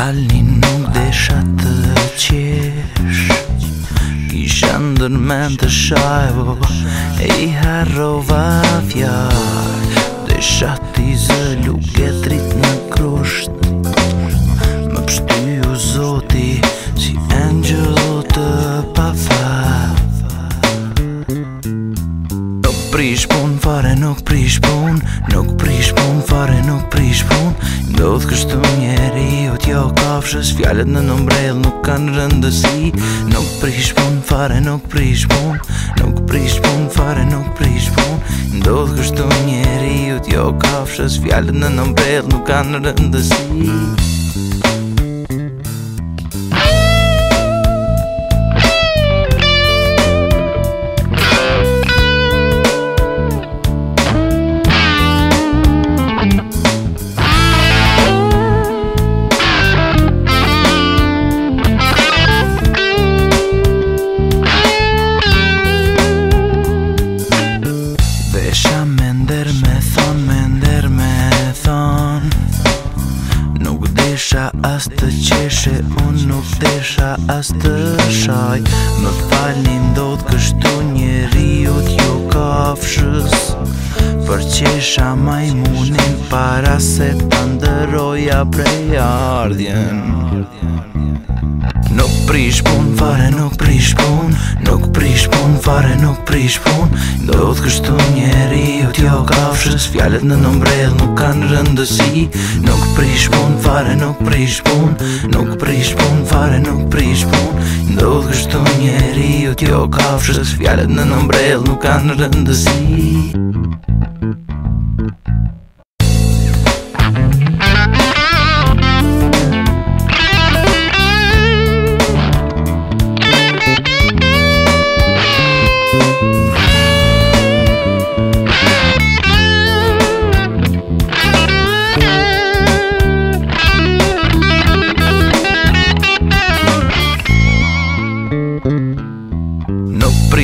Alin nuk desha të qesh Kisha ndër me të shajvo E i harrova fjar Desha t'i zë luke trit në krusht Më pështy u zoti Si angel të pa fa Nuk prish pun fare, nuk prish pun Nuk prish pun fare, nuk prish pun Ndodh kështu njeri kjo kafshës Fjallet në nëmbrel nuk kanë rëndësi Nuk prish pun fare, nuk prish pun Nuk prish pun fare, nuk prish pun Ndodhë kështu njeri ut Jo kafshës Fjallet në nëmbrel nuk kanë rëndësi Nuk prish pun fare, nuk prish pun Nuk desha as të qeshe, unë nuk desha as të shaj Më falin do të kështu një riut ju jo ka fshës Për qesha majmunin para se të ndëroja prej ardhjen Nuk prish pun fare, nuk prish pun Nuk prish pun fare, nuk prish pun Do të kështu një kjo kafshës Fjallet në nëmbrell nuk kanë rëndësi Nuk prish pun, fare nuk prish pun Nuk prish pun, fare nuk prish pun Ndodh kështu njeri o kjo kafshës Fjallet në nëmbrell nuk kanë rëndësi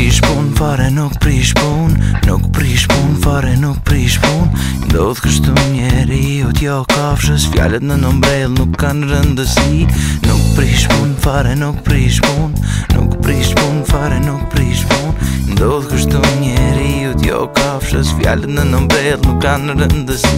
prish pun, fare nuk prish pun Nuk prish pun, fare nuk prish pun Ndodh kështu njeri o t'ja o kafshës Fjallet në nëmbrell nuk kanë rëndësi Nuk prish pun, fare nuk prish pun Nuk prish pun, fare nuk prish pun Ndodh kështu njeri o t'ja o kafshës Fjallet në nëmbrell nuk kanë rëndësi